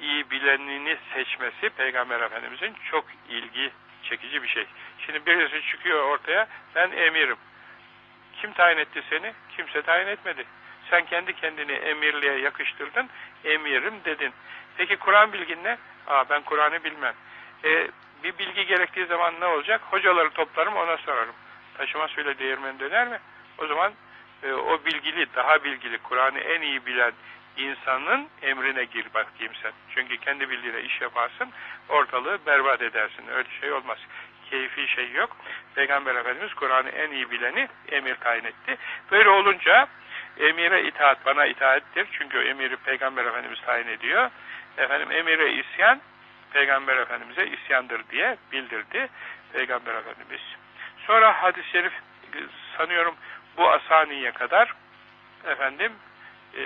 iyi bilenini seçmesi Peygamber Efendimizin çok ilgi çekici bir şey. Şimdi birisi çıkıyor ortaya ben emirim. Kim tayin etti seni? Kimse tayin etmedi. Sen kendi kendini emirliğe yakıştırdın, emirim dedin. Peki Kur'an bilgin ne? Aa ben Kur'an'ı bilmem. E, bir bilgi gerektiği zaman ne olacak? Hocaları toplarım ona sorarım. Taşıma suyla değirmen döner mi? O zaman e, o bilgili, daha bilgili, Kur'an'ı en iyi bilen insanın emrine gir bakayım sen. Çünkü kendi bildiğine iş yaparsın, ortalığı berbat edersin. Öyle şey olmaz. Keyfi şey yok. Peygamber Efendimiz Kur'an'ı en iyi bileni emir tayin etti. Böyle olunca Emire itaat bana itaattir. Çünkü emiri Peygamber Efendimiz tayin ediyor. Efendim emire isyan Peygamber Efendimiz'e isyandır diye bildirdi Peygamber Efendimiz. Sonra hadis-i şerif sanıyorum bu asaniye kadar efendim e,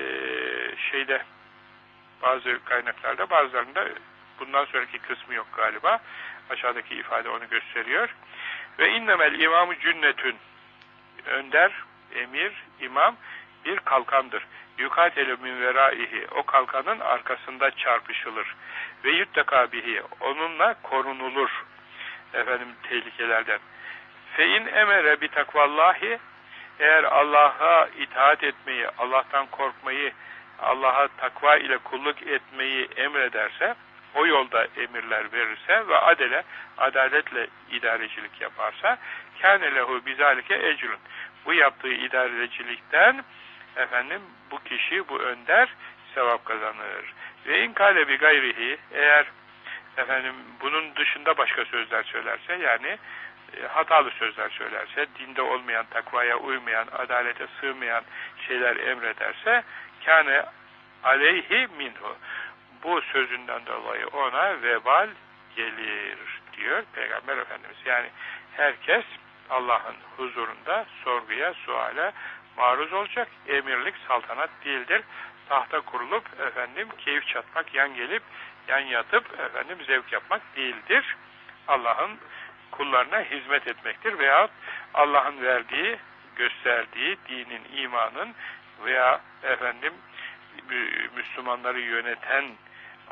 şeyde bazı kaynaklarda bazılarında bundan sonraki kısmı yok galiba. Aşağıdaki ifade onu gösteriyor. Ve innemel imamı cünnetün önder, emir, imam bir kalkandır. Yukatelu min veraihi. O kalkanın arkasında çarpışılır. Ve yuttaka bihi. Onunla korunulur. Efendim tehlikelerden. Fe in emere bi takvallahi eğer Allah'a itaat etmeyi, Allah'tan korkmayı, Allah'a takva ile kulluk etmeyi emrederse, o yolda emirler verirse ve adele, adaletle idarecilik yaparsa, kâne lehu bizalike ecrun. Bu yaptığı idarecilikten efendim bu kişi, bu önder sevap kazanır. Ve in kâle bi gayrihi eğer efendim bunun dışında başka sözler söylerse yani hatalı sözler söylerse, dinde olmayan, takvaya uymayan, adalete sığmayan şeyler emrederse kâne aleyhi minhu. Bu sözünden dolayı ona vebal gelir diyor Peygamber Efendimiz. Yani herkes Allah'ın huzurunda sorguya, suale maruz olacak. Emirlik saltanat değildir. Tahta kurulup efendim keyif çatmak, yan gelip yan yatıp efendim zevk yapmak değildir. Allah'ın kullarına hizmet etmektir veya Allah'ın verdiği, gösterdiği dinin, imanın veya efendim Müslümanları yöneten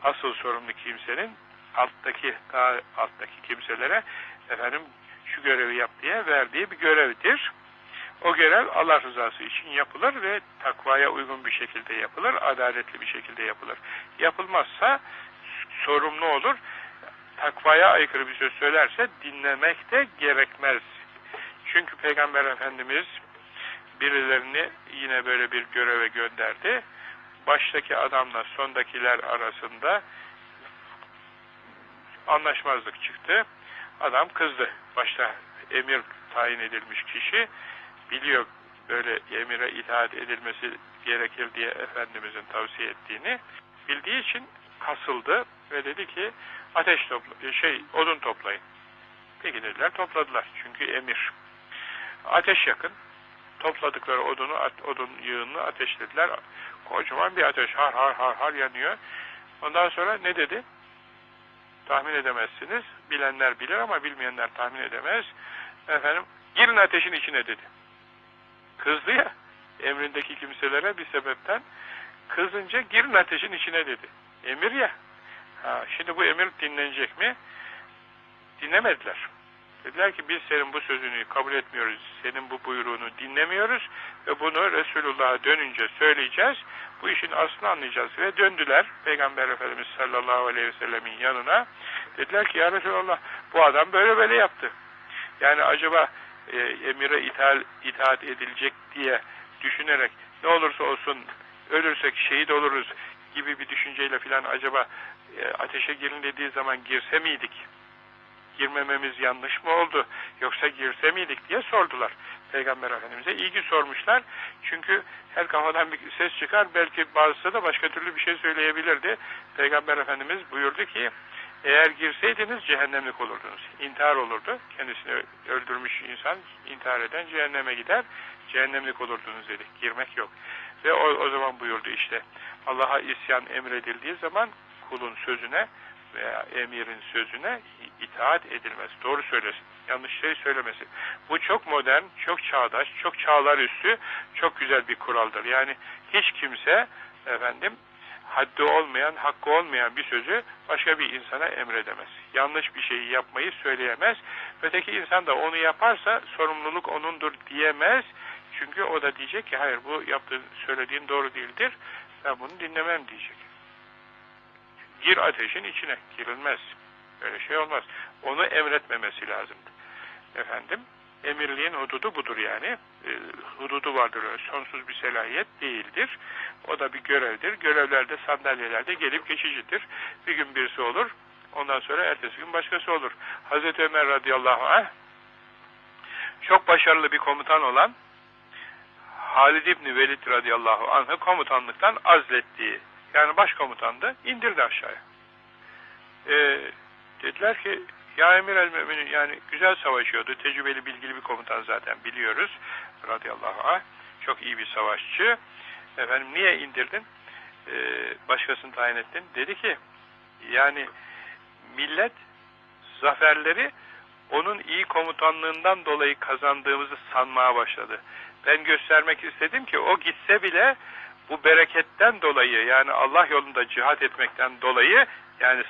asıl sorumlu kimsenin alttaki daha alttaki kimselere efendim şu görevi yap diye verdiği bir görevdir. O görev Allah rızası için yapılır ve takvaya uygun bir şekilde yapılır, adaletli bir şekilde yapılır. Yapılmazsa sorumlu olur. Takvaya aykırı bir söz söylerse dinlemek de gerekmez. Çünkü Peygamber Efendimiz birilerini yine böyle bir göreve gönderdi. Baştaki adamla sondakiler arasında anlaşmazlık çıktı. Adam kızdı. Başta emir tayin edilmiş kişi biliyor böyle emire itaat edilmesi gerekir diye Efendimizin tavsiye ettiğini bildiği için kasıldı ve dedi ki ateş topla şey odun toplayın. Peki dediler topladılar çünkü emir. Ateş yakın. Topladıkları odunu odun yığınını ateşlediler. Kocaman bir ateş har har har har yanıyor. Ondan sonra ne dedi? Tahmin edemezsiniz. Bilenler bilir ama bilmeyenler tahmin edemez. Efendim girin ateşin içine dedi. Kızdı ya emrindeki kimselere bir sebepten kızınca girin ateşin içine dedi. Emir ya. Şimdi bu emir dinlenecek mi? Dinlemediler. Dediler ki biz senin bu sözünü kabul etmiyoruz, senin bu buyruğunu dinlemiyoruz ve bunu Resulullah'a dönünce söyleyeceğiz. Bu işin aslını anlayacağız. Ve döndüler Peygamber Efendimiz sallallahu aleyhi ve sellemin yanına. Dediler ki ya Resulallah bu adam böyle böyle yaptı. Yani acaba e, emire itaat, itaat edilecek diye düşünerek ne olursa olsun ölürsek şehit oluruz gibi bir düşünceyle filan acaba e, ateşe girin dediği zaman girse miydik? Girmememiz yanlış mı oldu? Yoksa girse miydik diye sordular. Peygamber Efendimiz'e ilgi sormuşlar. Çünkü her kafadan bir ses çıkar. Belki bazısı da başka türlü bir şey söyleyebilirdi. Peygamber Efendimiz buyurdu ki eğer girseydiniz cehennemlik olurdunuz. İntihar olurdu. Kendisini öldürmüş insan intihar eden cehenneme gider. Cehennemlik olurdunuz dedi. Girmek yok. Ve o, o zaman buyurdu işte Allah'a isyan emredildiği zaman kulun sözüne veya emirin sözüne itaat edilmez. Doğru söylesin. Yanlış şey söylemesi. Bu çok modern, çok çağdaş, çok çağlar üstü, çok güzel bir kuraldır. Yani hiç kimse efendim haddi olmayan, hakkı olmayan bir sözü başka bir insana emredemez. Yanlış bir şeyi yapmayı söyleyemez. Öteki insan da onu yaparsa sorumluluk onundur diyemez. Çünkü o da diyecek ki hayır bu yaptığın, söylediğin doğru değildir. Ben bunu dinlemem diyecek. Gir ateşin içine. Girilmez. Öyle şey olmaz. Onu emretmemesi lazımdı. Efendim, emirliğin hududu budur yani. E, hududu vardır öyle. Sonsuz bir selahiyet değildir. O da bir görevdir. Görevlerde, sandalyelerde gelip geçicidir. Bir gün birisi olur. Ondan sonra ertesi gün başkası olur. Hazreti Ömer radıyallahu anh çok başarılı bir komutan olan Halid İbni Velid radıyallahu anh'ı komutanlıktan azlettiği yani başkomutandı indirdi aşağıya. Ee, dediler ki ya emir el müminin yani güzel savaşıyordu. Tecrübeli bilgili bir komutan zaten biliyoruz. Radıyallahu anh. Çok iyi bir savaşçı. Efendim niye indirdin? Ee, başkasını tayin ettin. Dedi ki yani millet zaferleri onun iyi komutanlığından dolayı kazandığımızı sanmaya başladı. Ben göstermek istedim ki o gitse bile bu bereketten dolayı yani Allah yolunda cihat etmekten dolayı yani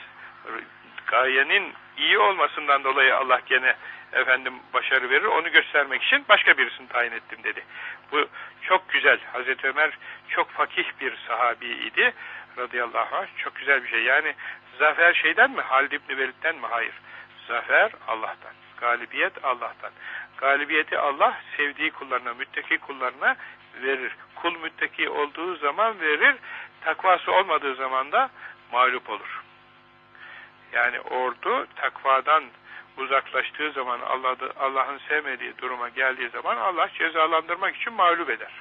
gayenin iyi olmasından dolayı Allah gene efendim başarı verir. Onu göstermek için başka birisini tayin ettim dedi. Bu çok güzel. Hazreti Ömer çok fakih bir sahabiydi radıyallahu anh. Çok güzel bir şey. Yani zafer şeyden mi? Halid İbni Velid'den mi? Hayır. Zafer Allah'tan. Galibiyet Allah'tan. Galibiyeti Allah sevdiği kullarına, müttaki kullarına verir. Kul müttaki olduğu zaman verir. Takvası olmadığı zaman da mağlup olur. Yani ordu takvadan uzaklaştığı zaman Allah'ın Allah sevmediği duruma geldiği zaman Allah cezalandırmak için mağlup eder.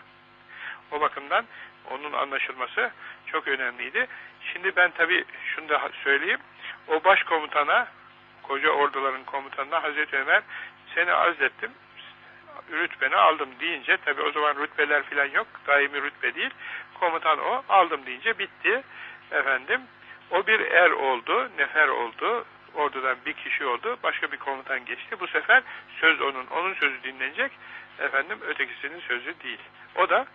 O bakımdan onun anlaşılması çok önemliydi. Şimdi ben tabi şunu da söyleyeyim. O başkomutana, koca orduların komutanına Hazreti Ömer seni azlettim, rütbeni aldım deyince tabi o zaman rütbeler filan yok, daimi rütbe değil. Komutan o, aldım deyince bitti. Efendim, o bir er oldu, nefer oldu, ordudan bir kişi oldu, başka bir komutan geçti. Bu sefer söz onun, onun sözü dinlenecek, efendim ötekisinin sözü değil. O da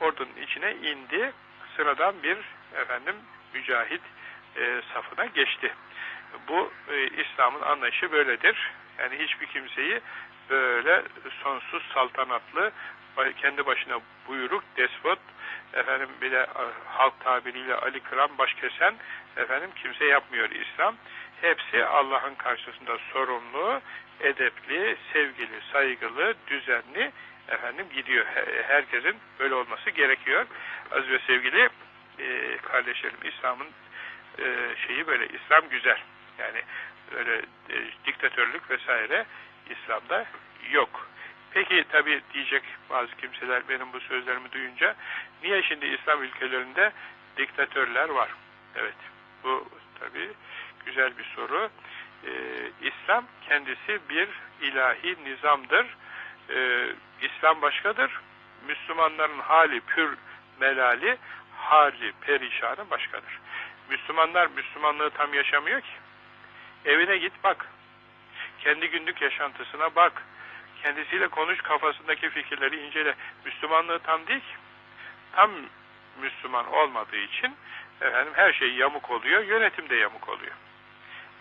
ordunun içine indi, sıradan bir efendim mücahit e, safına geçti. Bu e, İslam'ın anlayışı böyledir. Yani hiçbir kimseyi böyle sonsuz saltanatlı, kendi başına buyruk, despot, efendim bile e, halk tabiriyle Ali Kıran baş kesen efendim kimse yapmıyor İslam. Hepsi Allah'ın karşısında sorumlu, edepli, sevgili, saygılı, düzenli efendim gidiyor. Herkesin böyle olması gerekiyor. Az ve sevgili e, kardeşlerim İslam'ın e, şeyi böyle İslam güzel. Yani öyle e, diktatörlük vesaire İslam'da yok. Peki tabi diyecek bazı kimseler benim bu sözlerimi duyunca niye şimdi İslam ülkelerinde diktatörler var? Evet bu tabi güzel bir soru. Ee, İslam kendisi bir ilahi nizamdır. Ee, İslam başkadır. Müslümanların hali pür melali, hali perişanı başkadır. Müslümanlar Müslümanlığı tam yaşamıyor ki. Evine git bak. Kendi günlük yaşantısına bak. Kendisiyle konuş, kafasındaki fikirleri incele. Müslümanlığı tam değil ki. Tam Müslüman olmadığı için efendim her şey yamuk oluyor, yönetim de yamuk oluyor.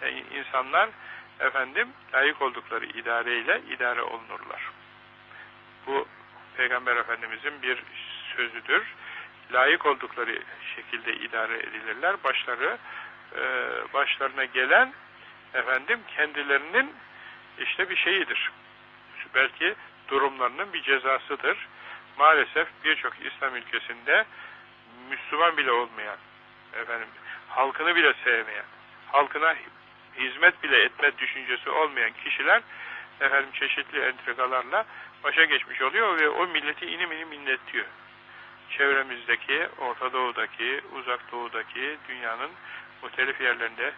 Yani insanlar efendim layık oldukları idareyle idare olunurlar. Bu Peygamber Efendimizin bir sözüdür. Layık oldukları şekilde idare edilirler. Başları e, başlarına gelen efendim kendilerinin işte bir şeyidir. Belki durumlarının bir cezasıdır. Maalesef birçok İslam ülkesinde Müslüman bile olmayan, efendim halkını bile sevmeyen, halkına hizmet bile etme düşüncesi olmayan kişiler efendim çeşitli entrikalarla başa geçmiş oluyor ve o milleti inim inim inlettiyor. Çevremizdeki, Orta Doğu'daki, Uzak Doğu'daki dünyanın muhtelif yerlerinde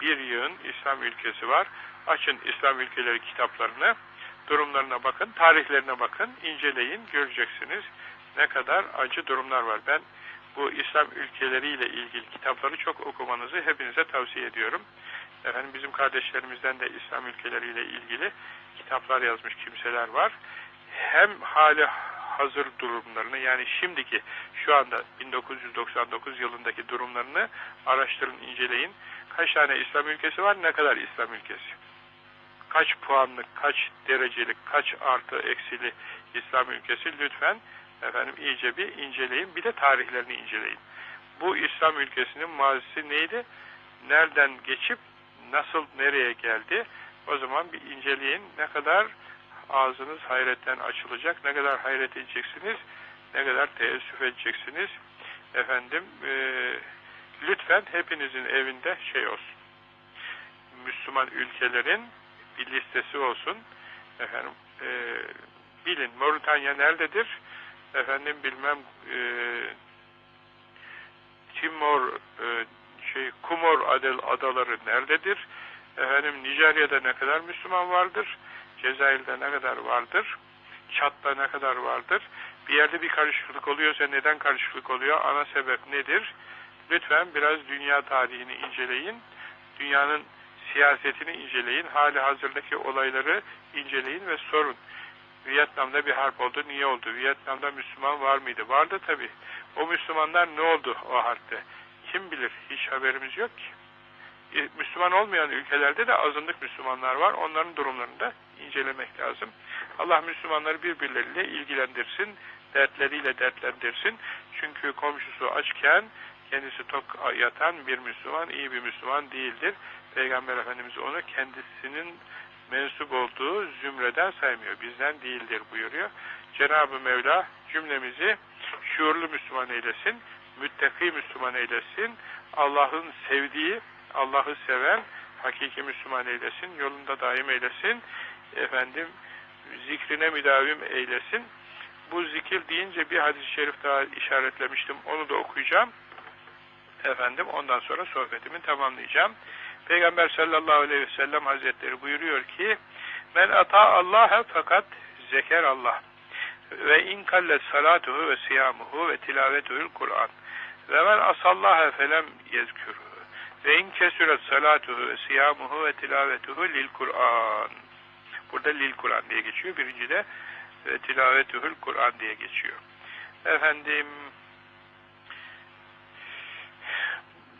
bir yığın İslam ülkesi var. Açın İslam ülkeleri kitaplarını, durumlarına bakın, tarihlerine bakın, inceleyin, göreceksiniz ne kadar acı durumlar var. Ben bu İslam ülkeleriyle ilgili kitapları çok okumanızı hepinize tavsiye ediyorum. Efendim bizim kardeşlerimizden de İslam ülkeleriyle ilgili kitaplar yazmış kimseler var. Hem hali hazır durumlarını yani şimdiki şu anda 1999 yılındaki durumlarını araştırın, inceleyin. Kaç tane İslam ülkesi var, ne kadar İslam ülkesi? Kaç puanlık, kaç derecelik, kaç artı eksili İslam ülkesi lütfen efendim iyice bir inceleyin. Bir de tarihlerini inceleyin. Bu İslam ülkesinin mazisi neydi? Nereden geçip nasıl nereye geldi? O zaman bir inceleyin. Ne kadar ağzınız hayretten açılacak, ne kadar hayret edeceksiniz, ne kadar teessüf edeceksiniz. Efendim, e, lütfen hepinizin evinde şey olsun. Müslüman ülkelerin bir listesi olsun. Efendim, e, bilin Moritanya nerededir? Efendim bilmem e, Timor e, şey Kumor adaları nerededir? Efendim Nijerya'da ne kadar Müslüman vardır? Cezayir'de ne kadar vardır? Çat'ta ne kadar vardır? Bir yerde bir karışıklık oluyorsa neden karışıklık oluyor? Ana sebep nedir? Lütfen biraz dünya tarihini inceleyin. Dünyanın siyasetini inceleyin, hali hazırdaki olayları inceleyin ve sorun. Vietnam'da bir harp oldu, niye oldu? Vietnam'da Müslüman var mıydı? Vardı tabi. O Müslümanlar ne oldu o harpte? Kim bilir, hiç haberimiz yok ki. E, Müslüman olmayan ülkelerde de azınlık Müslümanlar var. Onların durumlarını da incelemek lazım. Allah Müslümanları birbirleriyle ilgilendirsin, dertleriyle dertlendirsin. Çünkü komşusu açken kendisi tok yatan bir Müslüman iyi bir Müslüman değildir. Peygamber Efendimiz onu kendisinin mensup olduğu zümreden saymıyor. Bizden değildir buyuruyor. Cenab-ı Mevla cümlemizi şuurlu Müslüman eylesin, müttaki Müslüman eylesin, Allah'ın sevdiği, Allah'ı seven, hakiki Müslüman eylesin, yolunda daim eylesin, efendim zikrine müdavim eylesin. Bu zikir deyince bir hadis-i şerif daha işaretlemiştim, onu da okuyacağım. Efendim ondan sonra sohbetimi tamamlayacağım. Peygamber sallallahu aleyhi ve sellem hazretleri buyuruyor ki Men ata Allah'a fakat zeker Allah ve in kallet salatuhu ve siyamuhu ve tilavetuhul Kur'an ve men asallaha felem yezkürü ve in kesüret salatuhu ve siyamuhu ve tilavetuhu lil Kur'an. Burada lil Kur'an diye geçiyor. Birincide ve tilavetuhul Kur'an diye geçiyor. Efendim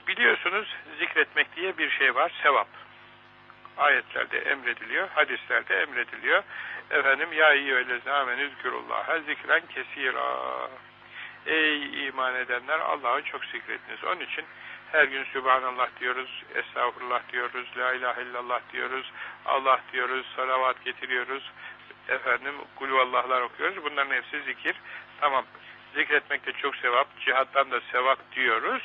biliyorsunuz zikretmek diye bir şey var sevap ayetlerde emrediliyor hadislerde emrediliyor Efendim ya eyyühellezine amenü zikrullaha zikren kesira. Ey iman edenler Allah'ı çok zikretiniz. Onun için her gün Sübhanallah diyoruz, Estağfurullah diyoruz, La ilahe illallah diyoruz, Allah diyoruz, salavat getiriyoruz, efendim kulüvallahlar okuyoruz. Bunların hepsi zikir. Tamam, zikretmekte çok sevap, cihattan da sevap diyoruz.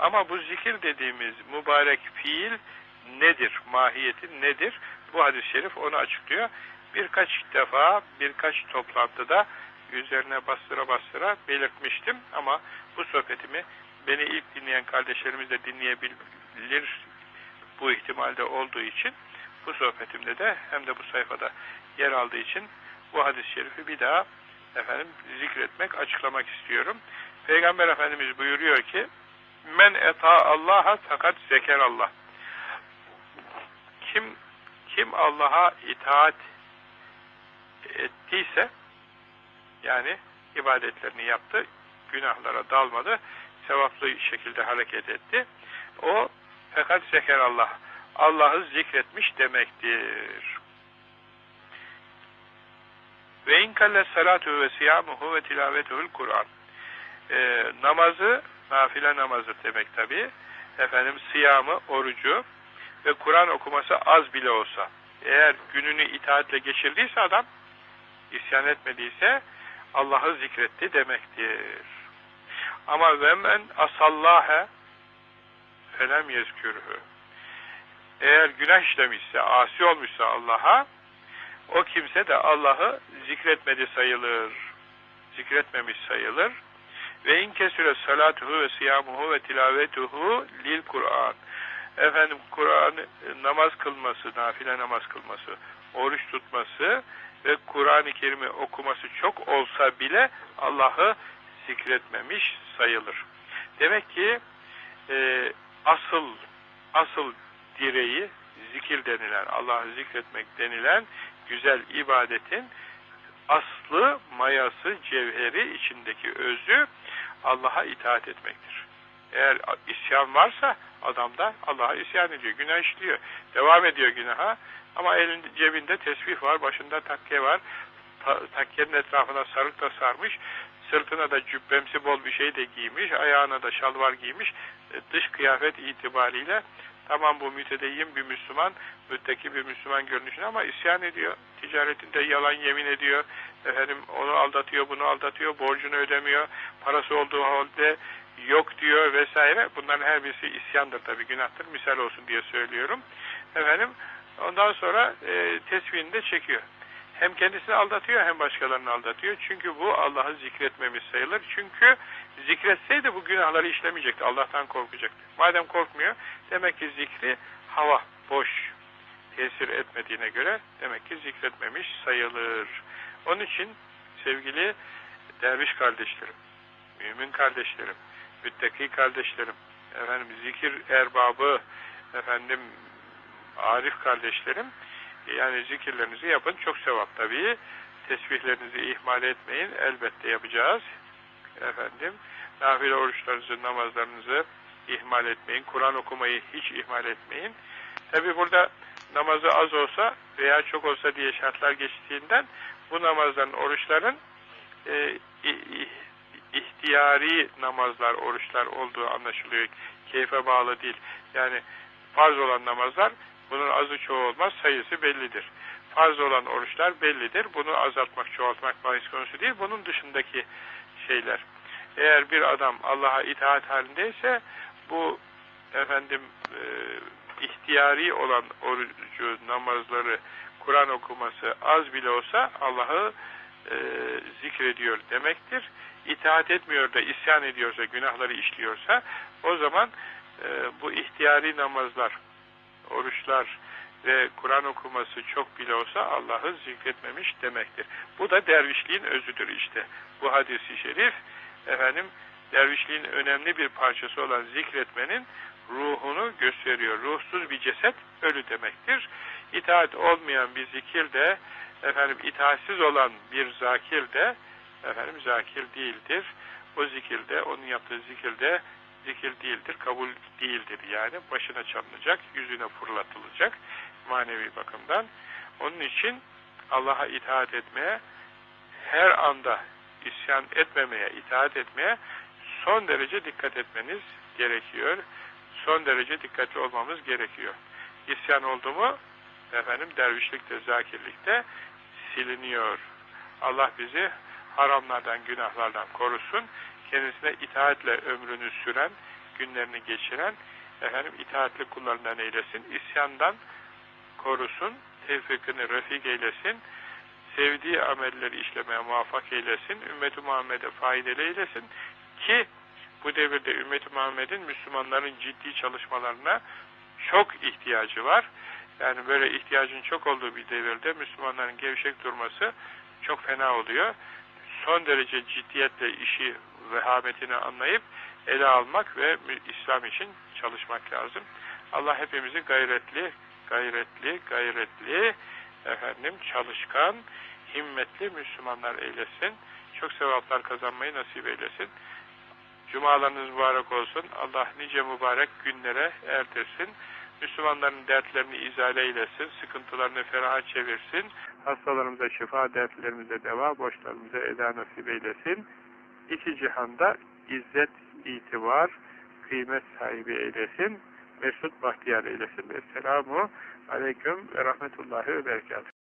Ama bu zikir dediğimiz mübarek fiil nedir, mahiyeti nedir? Bu hadis-i şerif onu açıklıyor birkaç defa, birkaç toplantıda üzerine bastıra bastıra belirtmiştim ama bu sohbetimi beni ilk dinleyen kardeşlerimiz de dinleyebilir bu ihtimalde olduğu için bu sohbetimde de hem de bu sayfada yer aldığı için bu hadis-i şerifi bir daha efendim zikretmek, açıklamak istiyorum. Peygamber Efendimiz buyuruyor ki Men eta Allah'a fakat zeker Allah. Kim kim Allah'a itaat ettiyse yani ibadetlerini yaptı, günahlara dalmadı, sevaplı şekilde hareket etti. O fakat zeker Allah. Allah'ı zikretmiş demektir. Ve inkalle salatu ve siyamuhu ve tilavetuhul Kur'an. Ee, namazı, nafile namazı demek tabi. Efendim siyamı, orucu ve Kur'an okuması az bile olsa. Eğer gününü itaatle geçirdiyse adam, isyan etmediyse Allah'ı zikretti demektir. Ama ve men asallâhe felem yezkürhü. Eğer günah işlemişse, asi olmuşsa Allah'a, o kimse de Allah'ı zikretmedi sayılır. Zikretmemiş sayılır. Ve in kesüre salatuhu ve siyamuhu ve tilavetuhu lil Kur'an. Efendim Kur'an namaz kılması, nafile namaz kılması, oruç tutması ve Kur'an-ı Kerim'i okuması çok olsa bile Allah'ı zikretmemiş sayılır. Demek ki e, asıl asıl direği zikir denilen, Allah'ı zikretmek denilen güzel ibadetin aslı, mayası, cevheri, içindeki özü Allah'a itaat etmektir. Eğer isyan varsa adamda Allah'a isyan ediyor, günah işliyor, devam ediyor günaha, ama elinde cebinde tesbih var, başında takke var. Ta, takkenin etrafına sarık da sarmış. Sırtına da cübbemsi bol bir şey de giymiş. Ayağına da şalvar giymiş. E, dış kıyafet itibariyle tamam bu mütedeyyin bir Müslüman, mütteki bir Müslüman görünüşüne ama isyan ediyor. Ticaretinde yalan yemin ediyor. Efendim onu aldatıyor, bunu aldatıyor, borcunu ödemiyor. Parası olduğu halde yok diyor vesaire. Bunların her birisi isyandır tabii, günahtır. Misal olsun diye söylüyorum. Efendim Ondan sonra e, tesbihini de çekiyor. Hem kendisini aldatıyor hem başkalarını aldatıyor. Çünkü bu Allah'ı zikretmemiz sayılır. Çünkü zikretseydi bu günahları işlemeyecekti. Allah'tan korkacaktı. Madem korkmuyor demek ki zikri hava, boş tesir etmediğine göre demek ki zikretmemiş sayılır. Onun için sevgili derviş kardeşlerim, mümin kardeşlerim, müttaki kardeşlerim, efendim zikir erbabı, efendim Arif kardeşlerim, yani zikirlerinizi yapın. Çok sevap tabii. Tesbihlerinizi ihmal etmeyin. Elbette yapacağız. Efendim, nafile oruçlarınızı, namazlarınızı ihmal etmeyin. Kur'an okumayı hiç ihmal etmeyin. Tabi burada namazı az olsa veya çok olsa diye şartlar geçtiğinden bu namazların, oruçların e, ihtiyari namazlar, oruçlar olduğu anlaşılıyor. Keyfe bağlı değil. Yani farz olan namazlar bunun azı çoğu olmaz, sayısı bellidir. Farz olan oruçlar bellidir. Bunu azaltmak, çoğaltmak bahis konusu değil. Bunun dışındaki şeyler. Eğer bir adam Allah'a itaat halindeyse bu efendim e, ihtiyari olan orucu, namazları, Kur'an okuması az bile olsa Allah'ı e, zikrediyor demektir. İtaat etmiyor da isyan ediyorsa, günahları işliyorsa o zaman e, bu ihtiyari namazlar, oruçlar ve Kur'an okuması çok bile olsa Allah'ı zikretmemiş demektir. Bu da dervişliğin özüdür işte. Bu hadisi şerif efendim dervişliğin önemli bir parçası olan zikretmenin ruhunu gösteriyor. Ruhsuz bir ceset ölü demektir. İtaat olmayan bir zikir de efendim itaatsiz olan bir zakir de efendim zakir değildir. O zikirde, onun yaptığı zikirde zikir değildir, kabul değildir yani. Başına çalınacak, yüzüne fırlatılacak manevi bakımdan. Onun için Allah'a itaat etmeye, her anda isyan etmemeye, itaat etmeye son derece dikkat etmeniz gerekiyor. Son derece dikkatli olmamız gerekiyor. İsyan oldu mu, efendim dervişlikte, zakirlikte siliniyor. Allah bizi haramlardan, günahlardan korusun. Kendisine itaatle ömrünü süren, günlerini geçiren, efendim itaatli kullarından eylesin. İsyandan korusun, tevfikini refik eylesin. Sevdiği amelleri işlemeye muvaffak eylesin. Ümmet-i Muhammed'e faydalı eylesin. Ki bu devirde Ümmet-i Muhammed'in Müslümanların ciddi çalışmalarına çok ihtiyacı var. Yani böyle ihtiyacın çok olduğu bir devirde Müslümanların gevşek durması çok fena oluyor. Son derece ciddiyetle işi vehametini anlayıp ele almak ve İslam için çalışmak lazım. Allah hepimizi gayretli, gayretli, gayretli, efendim çalışkan, himmetli Müslümanlar eylesin. Çok sevaplar kazanmayı nasip eylesin. Cumalarınız mübarek olsun. Allah nice mübarek günlere erdirsin. Müslümanların dertlerini izale eylesin, sıkıntılarını feraha çevirsin, hastalarımıza şifa, dertlerimize deva, borçlarımıza eda nasip eylesin. İki cihanda izzet, itibar, kıymet sahibi eylesin, mesut bahtiyar eylesin. Esselamu aleyküm ve rahmetullahi ve berekatuhu.